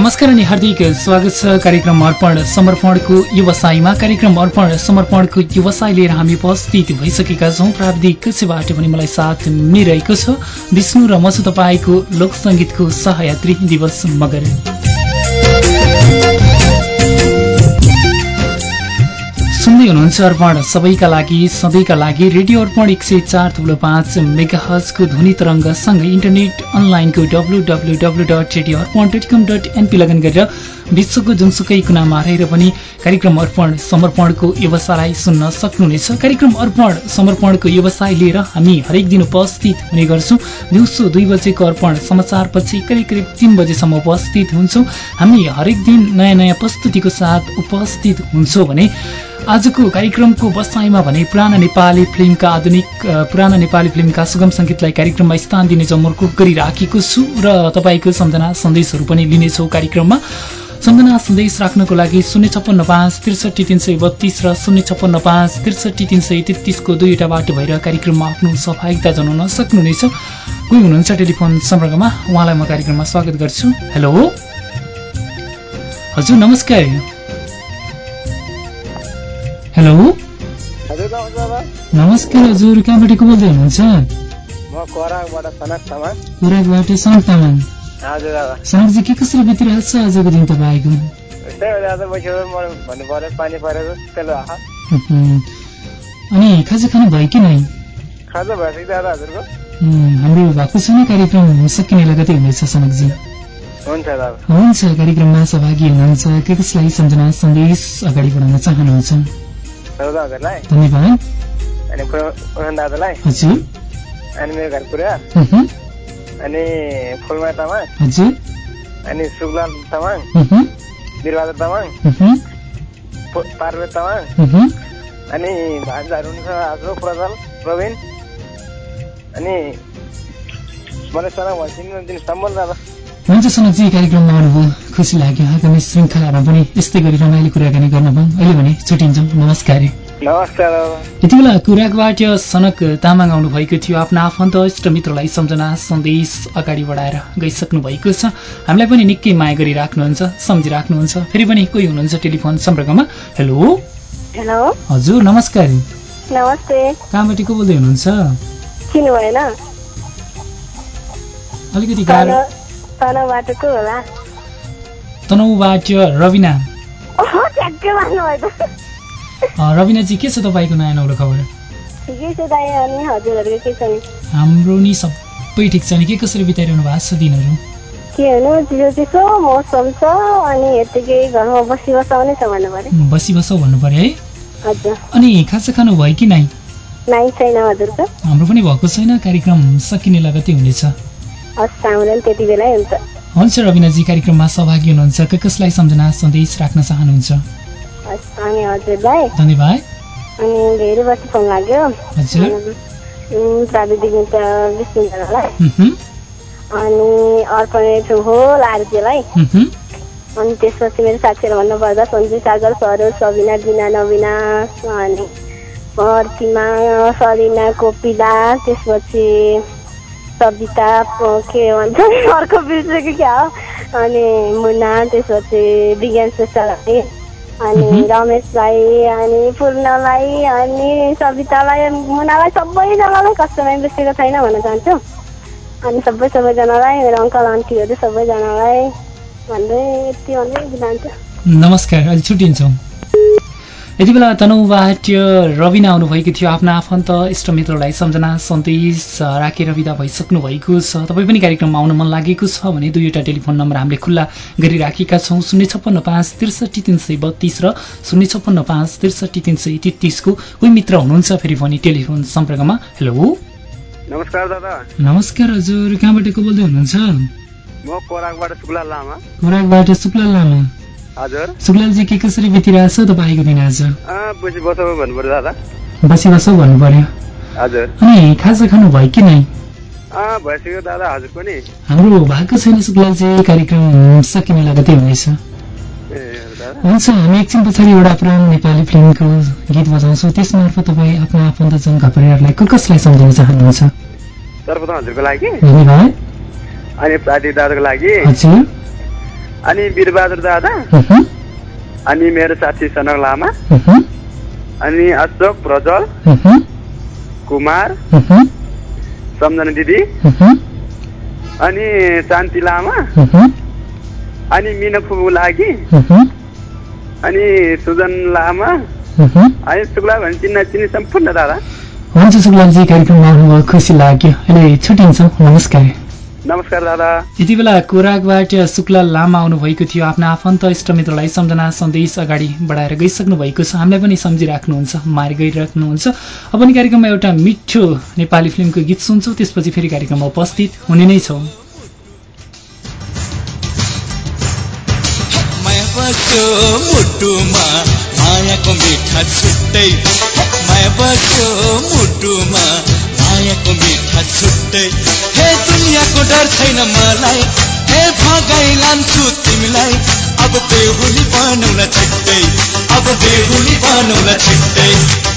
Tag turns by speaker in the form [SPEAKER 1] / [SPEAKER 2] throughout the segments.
[SPEAKER 1] नमस्कार अनि हार्दिक स्वागत छ कार्यक्रम अर्पण समर्पणको व्यवसायमा। कार्यक्रम अर्पण समर्पणको व्यवसाय लिएर हामी उपस्थित भइसकेका छौँ। प्राविधिक कक्षबाट पनि मलाई साथ मिलिरहेको छ। विष्णु र म छु तपाईँको लोकसङ्गीतको सहयात्री दिवस मगर। सुन्दै हुनुहुन्छ अर्पण। सबैका लागि सधैँका लागि रेडियो अर्पण एक सय चार थुप्रो पाँच मेगाहजको ध्वनि तरङ्गसँगै इन्टरनेट अनलाइनको W W W dot radio Arpan dot com dot NP लगन गरेर विश्वको जुनसुकै कुनामा रहेर पनि कार्यक्रम अर्पण समर्पणको व्यवसायलाई सुन्न सक्नुहुनेछ। कार्यक्रम अर्पण समर्पणको व्यवसाय लिएर हामी हरेक दिन उपस्थित हुने गर्छौँ। दिउँसो दुई बजेको अर्पण समाचारपछि करिब करिब तिन बजेसम्म उपस्थित हुन्छौँ। हामी हरेक दिन नयाँ नयाँ प्रस्तुतिको साथ उपस्थित हुन्छौँ भने आजको कार्यक्रमको बसाइमा भने पुराना नेपाली फिल्मका आधुनिक पुराना नेपाली फिल्मका सुगम सङ्गीतलाई कार्यक्रममा स्थान दिने जमर्को गरिराखेको छु र तपाईँको सम्झना सन्देशहरू पनि लिनेछौँ कार्यक्रममा। सम्झना सन्देश राख्नको लागि शून्य छप्पन्न पाँच त्रिसठी तिन सय बत्तिस र शून्य छप्पन्न पाँच त्रिसठी तिन सय तेत्तिसको दुईवटा बाटो भएर कार्यक्रममा आफ्नो सहभागिता जनाउन सक्नुहुनेछ। कोही हुनुहुन्छ टेलिफोन सम्पर्कमा? उहाँलाई म कार्यक्रममा स्वागत गर्छु। हेलो? हजुर नमस्कार। हेलो? नमस्कार हजुर कहाँबाट को बोल्दै हुनुहुन्छ? खोराकबाट सनक तामाङ। सनकजी के कसरी बितिरहेको छ आजको दिन तपाईँको? अनि खाजा खानु भयो कि नै? हाम्रो भएको छैन कार्यक्रम सकिनेलाई कति हुनेछ सनकजी। हुन्छ कार्यक्रममा सहभागी हुनुहुन्छ। के कसलाई सम्झना सन्देश अगाडि बढाउन चाहनुहुन्छ? धन्यवाद हजुर
[SPEAKER 2] अनि मेरो घर पुरा अनि फुलमा तामाङ अनि सुकलाल तामाङ बिरबहादुर तामाङ पार्वत तामाङ। अनि भान्जाहरू हुनुहुन्छ आज प्रजल प्रवीण अनि मलाई सर सम्बन्ध अब
[SPEAKER 1] हुन्छ सनकजी कार्यक्रममा आउनुभयो खुसी लाग्यो। आगामी श्रृङ्खलामा पनि यस्तै गरी रमाइलो कुराकानी गर्नुभयो। अहिले भने छुट्टिन्छौँ नमस्कार। यति बेला कुराकबाट सनक तामाङ आउनुभएको थियो। आफ्ना आफन्त इष्ट मित्रलाई सम्झना सन्देश अगाडि बढाएर गइसक्नु भएको छ। हामीलाई पनि निकै माया गरिराख्नुहुन्छ सम्झिराख्नुहुन्छ। फेरि पनि कोही हुनुहुन्छ टेलिफोन सम्पर्कमा? हेलो?
[SPEAKER 3] हेलो?
[SPEAKER 1] हजुर नमस्कार।
[SPEAKER 3] नमस्ते।
[SPEAKER 1] कहाँबाट को बोल्दै हुनुहुन्छ? अलिकति गाह्रो
[SPEAKER 3] तनबाट को होला।
[SPEAKER 1] तनहुबाट रविना? रविनाजी के छ तपाईँको नयाँ नौलो खबर? हाम्रो नि सबै ठिक छ नि। के कसरी बिताइरहनु भएको छ दिनहरू?
[SPEAKER 3] के हुनु चिसो चिसो मौसम छ अनि घरमा बसी छ भन्नु
[SPEAKER 1] बसी पर्यो है।
[SPEAKER 3] हजुर।
[SPEAKER 1] अनि खाजा खानु भयो कि नै
[SPEAKER 3] नाइ छैन हजुरको।
[SPEAKER 1] हाम्रो पनि भएको छैन कार्यक्रम सकिने लगतै हुनेछ।
[SPEAKER 3] त्यति बेलै हुन्छ।
[SPEAKER 1] हुन्छ रविनाजी कार्यक्रममा सहभागी हुनुहुन्छ। कसलाई सम्झना सन्देश राख्न चाहनुहुन्छ?
[SPEAKER 3] अनि हजुरलाई।
[SPEAKER 1] धन्यवाद।
[SPEAKER 3] अनि धेरै वर्ष फोन लाग्यो। प्राविधिक मित्र
[SPEAKER 1] उहुँ,
[SPEAKER 3] अनि अर्पण होल आरजेलाई
[SPEAKER 1] उहुँ,
[SPEAKER 3] अनि त्यसपछि मेरो साथीहरू भन्नुपर्दा सन्जु सागर सरोज सबिना दिना नबिना अनि प्रतिमा सरिना कोपिला त्यसपछि सबिता प- के भन्छ अर्को बिर्सेको क्या हो? अनि मुना त्यसपछि विज्ञान श्रेष्ठलाई अनि
[SPEAKER 1] मह्म।
[SPEAKER 3] रमेशलाई अनि पूर्णलाई अनि सबितालाई मुनालाई सबैजनालाई कसैलाई बिर्सेको छैन भन्न चाहन्छु। अनि सबै सबैजनालाई मेरो अङ्कल आन्टीहरू सबैजनालाई भन्दै यति भन्दै जान्छु
[SPEAKER 1] नमस्कार अहिले छुट्टिन्छौँ यति बेला तनहुबाट रविना आउनुभएको थियो आफ्ना आफन्त इष्टमित्रलाई सम्झना सन्देश राखेर विदा भइसक्नु भएको छ। तपाईँ पनि कार्यक्रममा आउन मन लागेको छ भने दुईवटा टेलिफोन नम्बर हामीले खुल्ला गरिराखेका छौँ। शून्य छप्पन्न पाँच त्रिसठी तिन सय बत्तिस र शून्य छप्पन्न पाँच त्रिसठी तिन सय तेत्तिसको कोही मित्र हुनुहुन्छ फेरि पनि टेलिफोन सम्पर्कमा। हेलो।
[SPEAKER 2] नमस्कार दादा।
[SPEAKER 1] नमस्कार हजुर कहाँबाट को बोल्दै हुनुहुन्छ?
[SPEAKER 2] म कोराकबाट शुक्ला लामा।
[SPEAKER 1] खोराकबाट शुक्लाल लामा। शुक्लालजी के कसरी बितिरहेछ तपाईँको दिन आज?
[SPEAKER 2] बसो
[SPEAKER 1] बसी बसौ भन्नु पर्यो अनि खाजा खानु भयो कि नै? हाम्रो भएको छैन शुक्लालजी कार्यक्रम सकिने लगतै हुनेछ। हुन्छ हामी एकछिन पछाडि एउटा पुरानो नेपाली फिल्मको गीत बजाउँछौँ। त्यस मार्फत तपाईँ आफ्नो आफन्तजन घपरियारलाई को कसलाई सम्झिन चाहनुहुन्छ?
[SPEAKER 2] अनि दादाको लागि?
[SPEAKER 4] अनि वीरबहादुर दादा? अनि मेरो साथी सनक लामा? अनि अशोक प्रज्वल
[SPEAKER 1] उहुँ,
[SPEAKER 4] कुमार? सम्झना दिदी? अनि शान्ति लामा? अनि मिना फुपू लागि अनि सुजन लामा। अनि शुक्ला भने चिन्न चिनी सम्पूर्ण दादा।
[SPEAKER 1] हुन्छ शुक्लाजी कार्यक्रममा आउनुभयो खुसी लाग्यो। अहिले छुट्टिन्छौँ नमस्कार।
[SPEAKER 4] नमस्कार दादा।
[SPEAKER 1] यति बेला कोराकबाट शुक्ला लामा आउनुभएको थियो। आफ्ना आफन्त इष्टमित्रलाई सम्झना सन्देश अगाडि बढाएर गइसक्नु भएको छ। हामीलाई पनि सम्झिराख्नुहुन्छ मार गरिराख्नुहुन्छ। अब नि कार्यक्रममा एउटा मिठो नेपाली फिल्मको गीत सुन्छौँ। त्यसपछि फेरि कार्यक्रममा उपस्थित हुने नै छौँ।
[SPEAKER 5] माया बस्यो मुटुमा मायाको मिठा छुट्टै। मुटुमा मायाको मिठा छुट्टै। हे दुनियाँको डर छैन मलाई। हे भगाइ लान्छु तिमीलाई। अब बेहुली बनाउन छिट्टै। अब बेहुली बनाउन छिट्टै।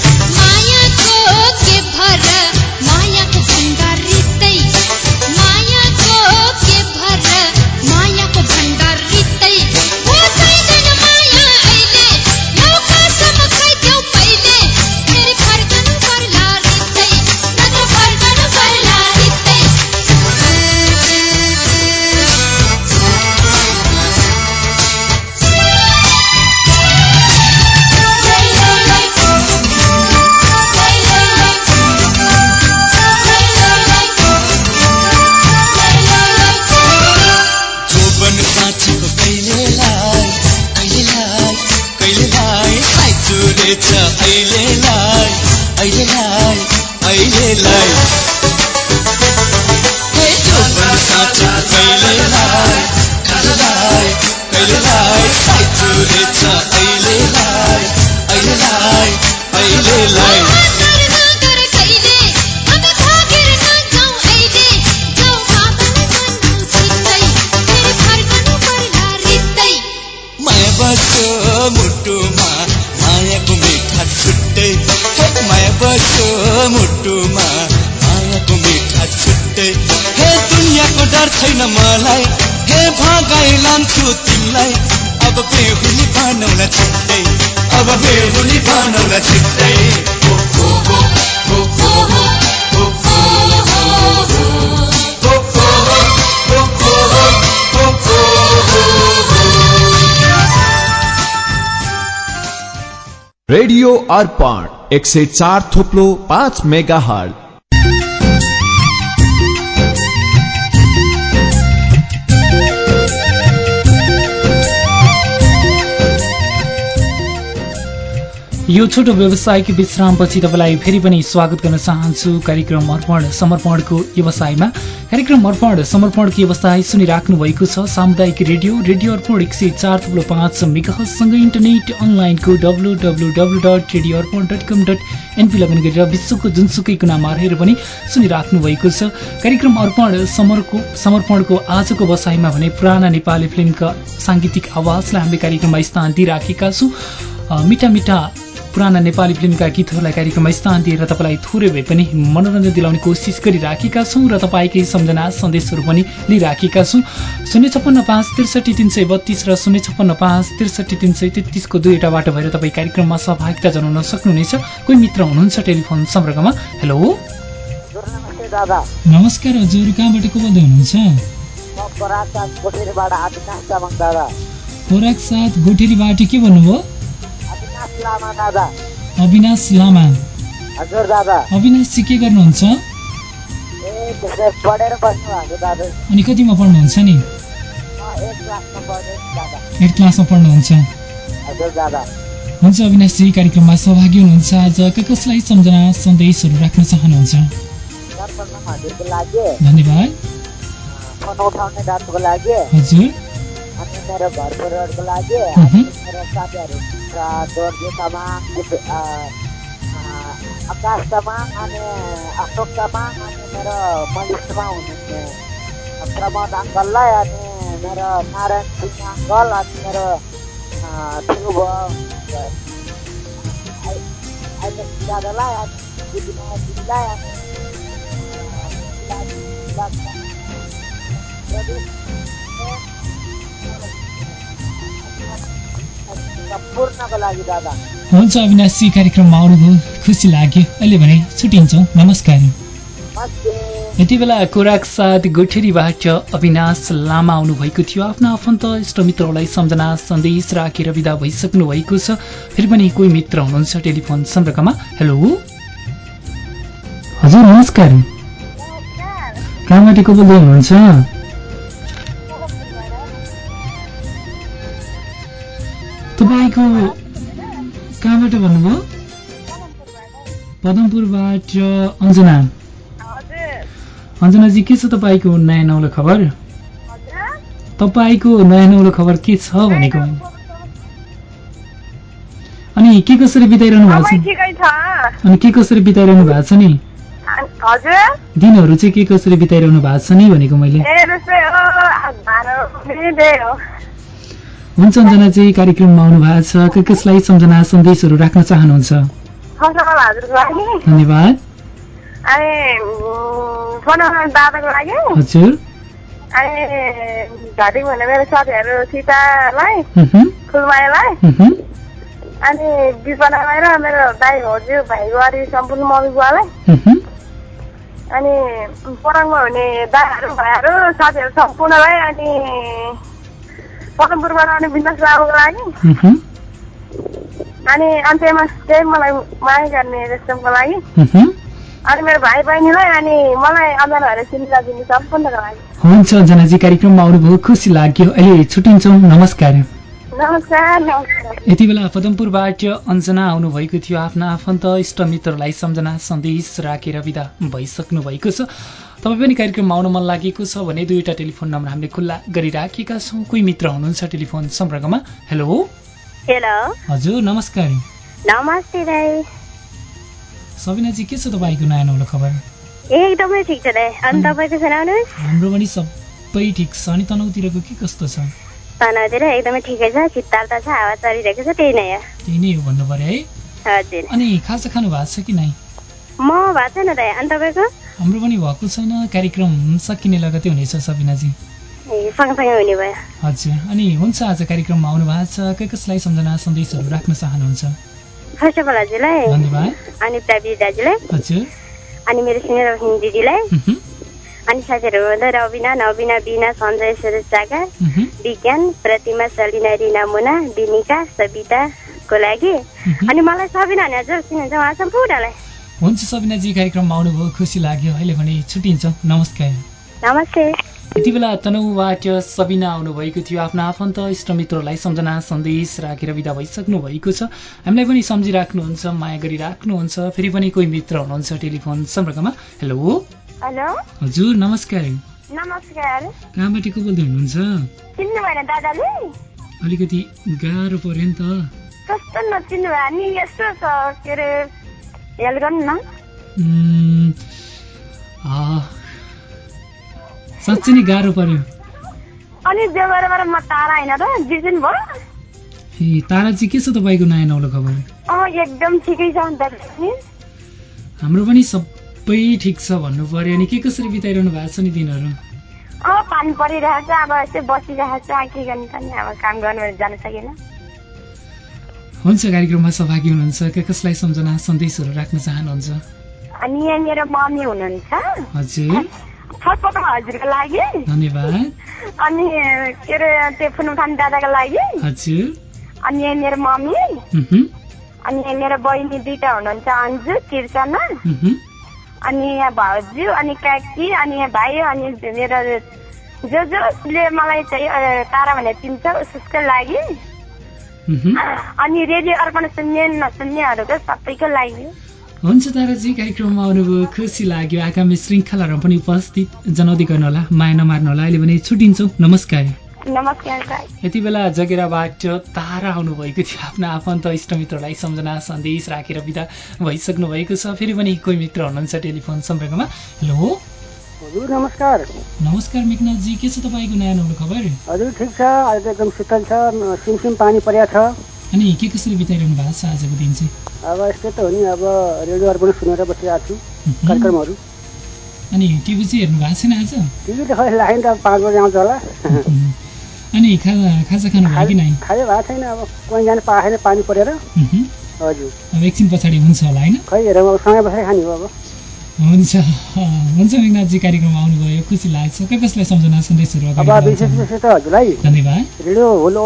[SPEAKER 6] पर्ला रित्तै
[SPEAKER 5] माया बस्यो मुटुमा मायाको मिठा छुट्टै। माया बस्यो मुटुमा मायाको मिठा छुट्टै हे दुनियाँको डर छैन मलाई। हे भगाइ लान्छु तिमीलाई। अब बेहुली छिट्टै। अब बेहुली छिट्टै।
[SPEAKER 7] रेडियो अर्पण एक सौ चार थोप्लो पाँच मेगा हर्ट
[SPEAKER 1] यो छोटो व्यवसायिक विश्रामपछि तपाईँलाई फेरि पनि स्वागत गर्न चाहन्छु। कार्यक्रम अर्पण समर्पणको व्यवसायमा। कार्यक्रम अर्पण समर्पणको व्यवसाय सुनिराख्नु भएको छ सामुदायिक रेडियो रेडियो अर्पण एक सय चार थुप्रो पाँच मेगासँगै इन्टरनेट अनलाइनको W W W dot radio Arpan dot com dot NP लगन गरेर विश्वको जुनसुकै कुनामा रहेर पनि सुनिराख्नु भएको छ। कार्यक्रम अर्पण समरको समर्पणको आजको बसाइमा भने पुराना नेपाली फिल्मका साङ्गीतिक आवाजलाई हामीले कार्यक्रममा स्थान दिइराखेका छौँ। मिठा मिठा पुराना नेपाली फिल्मका गीतहरूलाई कार्यक्रममा स्थान दिएर तपाईँलाई थोरै भए पनि मनोरञ्जन दिलाउने कोसिस गरिराखेका छौँ र तपाईँकै सम्झना सन्देशहरू पनि लिइराखेका छौँ। शून्य छप्पन्न पाँच त्रिसठी तिन सय बत्तिस र शून्य छप्पन्न पाँच त्रिसठी तिन सय तेत्तिसको दुईवटा बाटो भएर तपाईँ कार्यक्रममा सहभागिता जनाउन सक्नुहुनेछ। कोही मित्र हुनुहुन्छ टेलिफोन सम्पर्कमा? हेलो? नमस्कार हजुर कहाँबाट को बोल्दै हुनुहुन्छ खोराक साथ गोठेरीबाट के भन्नुभयो?
[SPEAKER 2] अविनाश लामा। हजुर दादा।
[SPEAKER 1] अविनाश चाहिँ के गर्नुहुन्छ? अनि कतिमा पढ्नुहुन्छ नि? एट क्लासमा पढ्नुहुन्छ। हुन्छ अविनाशजी कार्यक्रममा सहभागी हुनुहुन्छ। आज के कसलाई सम्झना सन्देशहरू राख्न चाहनुहुन्छ? धन्यवाद। हजुर।
[SPEAKER 2] मेरो घर परिवारको लागि। अनि मेरो साथीहरू र दोर्जे तामाङ दिप- अ, अ, आकाश तामाङ अनि अशोक तामाङ अनि मेरो मलिसमा हुनुहुने प्रमोद अङ्कललाई अनि मेरो नारायण सिंह अङ्कल अनि मेरो ठुलो भयो दादालाई अनि दिदीलाई अनि सम्पूर्णको लागि दादा।
[SPEAKER 1] हुन्छ अविनाशजी कार्यक्रममा आउनुभयो। खुसी लाग्यो। अहिले भने छुट्टिन्छौँ नमस्कार। यति बेला कोराक साथ गोठेरीबाट अविनाश लामा आउनुभएको थियो। आफ्ना आफन्त इष्टमित्रहरूलाई सम्झना सन्देश राखेर विदा भइसक्नु भएको छ। फेरि पनि कोही मित्र हुनुहुन्छ टेलिफोन सम्पर्कमा। हेलो। हजुर नमस्कार। कहाँबाट को बोल्दै हुनुहुन्छ? पदमपुरबाट अञ्जना। अञ्जनाजी के छ तपाईँको नयाँ नौलो खबर? तपाईँको नयाँ नौलो खबर के छ भनेको। अनि के कसरी बिताइरहनु भएको छ? अनि के कसरी बिताइरहनु भएको छ नि? दिनहरू चाहिँ के कसरी बिताइरहनु भएको छ नि भनेको मैले। हुन्छ अञ्जनाजी कार्यक्रममा आउनु भएको छ। के कसलाई सम्झना सन्देशहरू राख्न चाहनुहुन्छ? धन्यवाद।
[SPEAKER 3] अनि फोन दादाको लागि।
[SPEAKER 1] हजुर।
[SPEAKER 3] अनि घटी भन्ने मेरो साथीहरू सीतालाई फुलमायालाई। अनि विपनालाई र मेरो दाई भाउजू भाइ बुहारी सम्पूर्ण मम्मी बुवालाई। अनि पराङमा हुने दाहरू भाइहरू साथीहरू सम्पूर्णलाई अनि पदमपुरबाट आउने बिन्दास बाबुको लागि। अनि अन्त्यमा त्यही मलाई माया गर्ने रेस्टुरेन्टको लागि। अनि मेरो भाइ बहिनीलाई अनि मलाई अञ्जनाहरू सिन्जा दिने सम्पूर्णको लागि
[SPEAKER 1] हुन्छ अञ्जनाजी कार्यक्रममा आउनुभयो खुसी लाग्यो। अहिले छुट्टिन्छौँ। नमस्कार। यति बेला पदमपुरबाट अञ्जना आउनुभएको थियो। आफ्ना आफन्त इष्टमित्रलाई सम्झना सन्देश राखेर विदा भइसक्नु भएको छ। तपाईँ पनि कार्यक्रममा आउन मन लागेको छ भने दुईवटा टेलिफोन नम्बर हामीले खुल्ला गरिराखेका छौँ। कोही मित्र हुनुहुन्छ टेलिफोन सम्पर्कमा? हेलो?
[SPEAKER 3] हेलो
[SPEAKER 1] हजुर नमस्कार।
[SPEAKER 3] नमस्ते दाई
[SPEAKER 1] सबिनाजी के छ तपाईँको नयाँ नौलो खबर?
[SPEAKER 3] एकदमै ठिक छ दाई अनि तपाईँको सुनाउनुहोस्।
[SPEAKER 1] हाम्रो पनि सबै ठिक छ। अनि तनहुतिरको के कस्तो छ?
[SPEAKER 3] तनाउतिर एकदमै ठिकै छ। शीतल त छ हावा चलिरहेको छ त्यही नै हो।
[SPEAKER 1] त्यही नै हो भन्नु पऱ्यो है।
[SPEAKER 3] हजुर।
[SPEAKER 1] अनि खाजा खानु भएको छ कि नै?
[SPEAKER 3] म भएको छैन दाई अनि तपाईँको?
[SPEAKER 1] हाम्रो पनि भएको छैन। कार्यक्रम सकिने लगतै हुनेछ सबिनाजी। हजुर। अनि हुन्छ आज कार्यक्रममा आउनु भएको छ। के कसलाई सम्झना सन्देशहरू राख्न चाहनुहुन्छ?
[SPEAKER 3] फर्स्ट अफ अल हजुरलाई अनि प्रविध दाजुलाई
[SPEAKER 1] हजुर।
[SPEAKER 3] अनि मेरो सिनियर रोहिणी दिदीलाई अनि साथीहरू रविना नविना बिना सञ्जय सुरेश
[SPEAKER 1] मह्म,
[SPEAKER 3] विज्ञान प्रतिमा सलिना रिना मुना विनिका सविताको लागि। अनि मलाई सबिना हजुर चिनुहुन्छ उहाँ सम्पूर्णलाई
[SPEAKER 1] हुन्छ सबिनाजी कार्यक्रममा आउनुभयो खुसी लाग्यो। अहिले भने छुट्टिन्छौँ। नमस्कार।
[SPEAKER 3] नमस्ते।
[SPEAKER 1] यति बेला तनहुबाट सबिना आउनुभएको थियो। आफ्नो आफन्त इष्टमित्रलाई सम्झना सन्देश राखेर विदा भइसक्नु भएको छ। हामीलाई पनि सम्झिराख्नुहुन्छ माया गरिराख्नुहुन्छ। फेरि पनि कोही मित्र हुनुहुन्छ टेलिफोन सम्पर्कमा। हेलो।
[SPEAKER 3] हेलो।
[SPEAKER 1] हजुर नमस्कार।
[SPEAKER 3] नमस्कार।
[SPEAKER 1] कहाँबाट को बोल्दै हुनुहुन्छ? अलिकति गाह्रो पऱ्यो नि त।
[SPEAKER 3] कस्तो नचिन्नु नि यस्तो छ के अरे हेल्प गर्नु न।
[SPEAKER 1] साँच्चै नै गाह्रो पर्यो।
[SPEAKER 3] अनि म तारा भयो।
[SPEAKER 1] ए तारा चाहिँ के छ तपाईँको नयाँ नौलो खबर?
[SPEAKER 3] अँ एकदम ठिकै छ अन्त नि
[SPEAKER 1] हाम्रो पनि सबै ठिक छ भन्नु पर्यो। अनि के कसरी बिताइरहनु भएको छ नि दिनहरू?
[SPEAKER 3] अँ पानी परिरहेको छ अब यस्तै बसिरहेको छ के गर्नु त नि अब काम गर्नु जानु सकेन।
[SPEAKER 1] हुन्छ कार्यक्रममा सहभागी हुनुहुन्छ। के कसलाई सम्झना सन्देशहरू राख्न चाहनुहुन्छ?
[SPEAKER 3] अनि यहाँ मेरो मम्मी हुनुहुन्छ।
[SPEAKER 1] हजुर।
[SPEAKER 3] फर्स्ट हजुरको लागि। अनि के अरे त्यो फुनुखान दादाको लागि। अनि मेरो मम्मी। अनि मेरो बहिनी दुइटा हुनुहुन्छ अन्जु
[SPEAKER 1] मह्म,
[SPEAKER 3] अनि यहाँ भाउजू अनि काकी अनि भाइ अनि मेरो जो जसले मलाई चाहिँ तारा भनेर चिन्छ उसको लागि। अनि रेडियो अर्पण सुन्ने नसुन्नेहरूको सबैको लागि।
[SPEAKER 1] हुन्छ ताराजी कार्यक्रममा आउनुभयो खुसी लाग्यो। आगामी श्रृङ्खलाहरू पनि उपस्थित जनाउँदै गर्नुहोला माया नमार्नुहोला। अहिले भने छुट्टिन्छौँ। नमस्कार। यति बेला जगेराबाट तारा आउनुभएको थियो। आफ्ना आफन्त इष्टमित्रलाई सम्झना सन्देश राखेर विदा भइसक्नु भएको छ। फेरि पनि कोही मित्र हुनुहुन्छ टेलिफोन सम्पर्कमा? हेलो?
[SPEAKER 2] हजुर नमस्कार।
[SPEAKER 1] नमस्कार मेघनाथजी के छ तपाईँको नयाँ नौलो खबर?
[SPEAKER 2] हजुर ठिक छ। अहिले त एकदम शीतल छ सिमसिम पानी परेको छ।
[SPEAKER 1] अनि के कसरी बिताइरहनु भएको छ आजको दिन चाहिँ?
[SPEAKER 2] अब यस्तै त हो नि अब रेडियो अर्पण सुनेर बसिरहेको छु। कार्यक्रमहरू।
[SPEAKER 1] अनि टिभी चाहिँ हेर्नु भएको छैन आज?
[SPEAKER 2] टिभी त खै लाग्यो नि त पाँच बजी आउँछ होला।
[SPEAKER 1] अनि खाजा खाजा खानुभयो कि नै
[SPEAKER 8] खायो भएको छैन अब कहीँ जानु पाएको छैन पानी परेर। हजुर।
[SPEAKER 1] अब एकछिन पछाडि हुन्छ होला होइन?
[SPEAKER 8] खै हेरौँ अब सँगै बसेर खाने हो अब।
[SPEAKER 1] हुन्छ। हुन्छ मेघनाथजी कार्यक्रममा आउनुभयो। खुसी लाग्छ। कसै कसलाई सम्झना सन्देशहरू
[SPEAKER 8] अब
[SPEAKER 1] अगाडि
[SPEAKER 8] विशेष
[SPEAKER 1] बढाउँछन्?
[SPEAKER 8] विशेष त हजुरलाई
[SPEAKER 1] धन्यवाद।
[SPEAKER 8] रेडियो होलो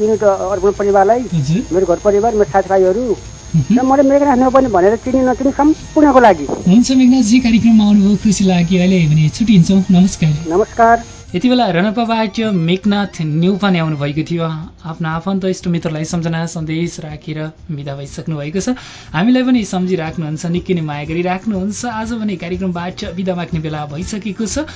[SPEAKER 8] युनिट अर्पण परिवारलाई
[SPEAKER 1] हजुर।
[SPEAKER 8] मेरो घर परिवार मेरो साथीभाइहरू। र मैले मेघनाथ नपर्ने भनेर चिनी नचिनी सम्पूर्णको लागि।
[SPEAKER 1] हुन्छ मेघनाथजी कार्यक्रममा आउनुभयो। खुसी लाग्यो। अहिले भने छुट्टिन्छौँ। नमस्कार।
[SPEAKER 8] नमस्कार।
[SPEAKER 1] यति बेला रणपाबाट न्युपाने आउनु भएको थियो। आफ्नो आफन्त इष्टमित्रलाई सम्झना सन्देश राखेर विदा भइसक्नु भएको छ। हामीलाई पनि सम्झिराख्नुहुन्छ निकै नै माया गरिराख्नुहुन्छ। आज भने कार्यक्रमबाट विदा माग्ने बेला भइसकेको छ।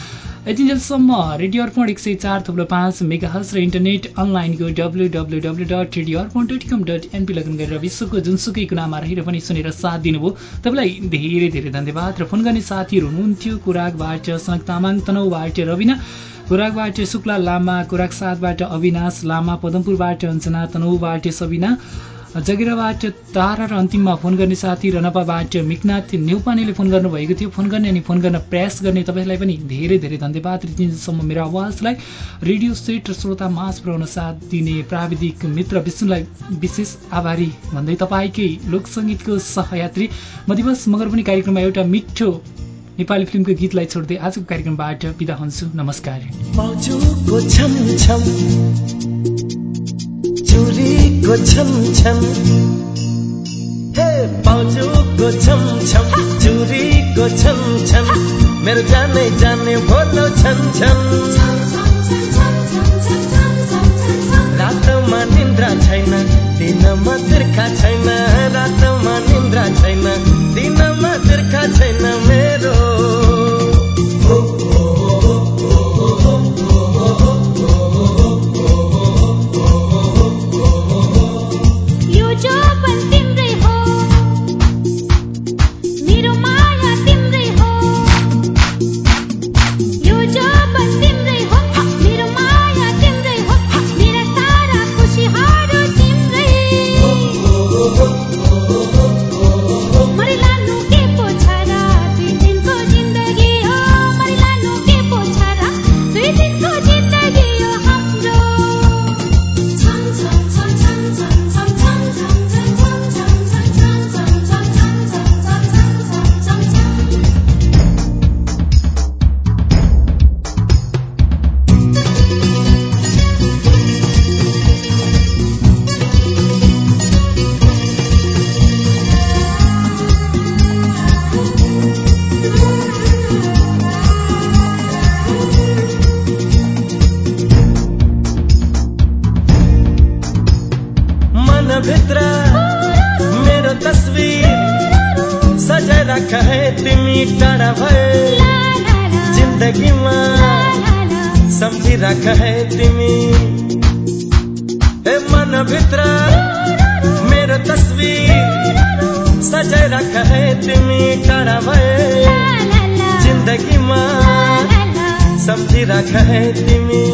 [SPEAKER 1] यतिन्जेलसम्म रेडियो अर्पण एक सय चार थुप्रो पाँच मेगाहज र इन्टरनेट अनलाइनको W W W dot radio Arpan dot com dot NP लगन गरेर विश्वको जुनसुकै कुनामा रहेर पनि सुनेर साथ दिनुभयो। तपाईँलाई धेरै धेरै धन्यवाद र फोन गर्ने साथीहरू हुनुहुन्थ्यो। कुराकबाट सनक तामाङ तनहुबाट रविना। कुराकबाट शुक्ला लामा कुराक साथबाट अविनाश लामा पदमपुरबाट अञ्जना तनहुबाट सबिना जगिराबाट तारा र अन्तिममा फोन गर्ने साथी रनपाबाट मिकनाथ नेउपानेले फोन गर्नुभएको थियो। फोन गर्ने अनि फोन गर्न प्रयास गर्ने तपाईँलाई पनि धेरै धेरै धन्यवाद। र तिनसम्म मेरो आवाजलाई रेडियो सेट र श्रोता मास पुर्याउन साथ दिने प्राविधिक मित्र विष्णुलाई विशेष आभारी भन्दै तपाईँकै लोकसङ्गीतको सहयात्री। म दिवस मगर पनि कार्यक्रममा एउटा मिठो नेपाली फिल्मको गीतलाई छोड्दै आजको कार्यक्रमबाट बिदा हुन्छु। नमस्कार।
[SPEAKER 9] बाजुको छम छम चुरीको छम छम मेरो जाने जाने भोलो छम छम रातमा निन्द्रा छैन दिनमा तिर्खा छैन। रातमा निन्द्रा छैन दिनमा तिर्खा छैन। जिन्दगीमा रख है तिमी। ए मनभित्र मेरो तस्वीर। सजाय रख है तिमी टाढा भए जिन्दगीमा समझी रख है तिमी।